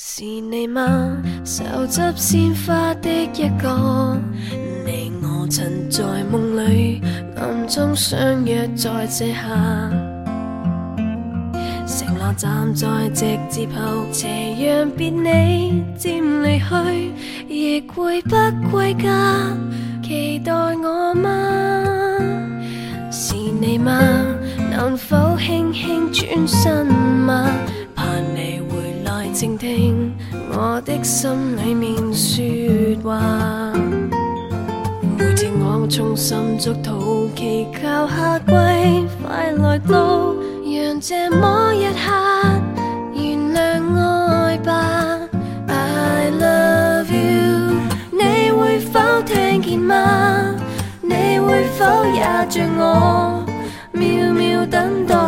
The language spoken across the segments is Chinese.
是你吗？手执鲜花的一个，你我曾在梦里暗中相约，在这夏，承诺站在夕接后，斜阳别你渐离去，亦会不归家，期待我吗？是你吗？能否轻轻转身？静听我的心里面说话，每次我衷心祝祷，祈求夏季快来到，让这么一刻原谅爱吧。I love you，你会否听见吗？你会否也像我，秒秒等待？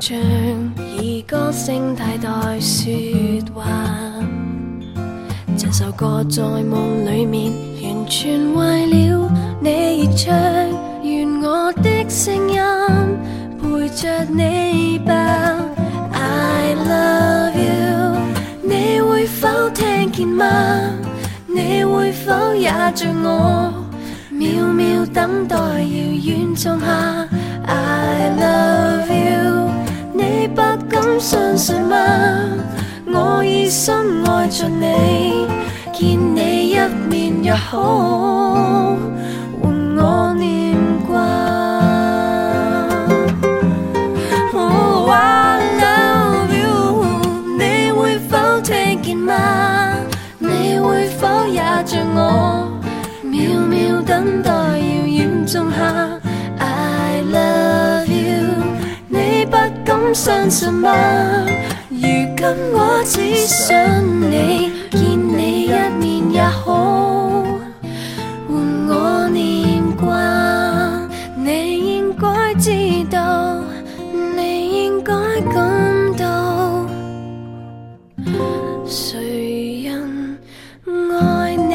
唱，以歌声替代说话。这首歌在梦里面，完全为了你唱。愿我的声音陪着你吧。I love you，你会否听见吗？你会否也像我，秒秒等待遥远仲夏？信吗？我已深爱着你，见你一面也好，换我念挂。Oh I love you，你会否听见吗？你会否也像我，秒秒等待遥远仲夏？相信吗？如今我只想你，见你一面也好，换我念挂。你应该知道，你应该感到，谁人爱？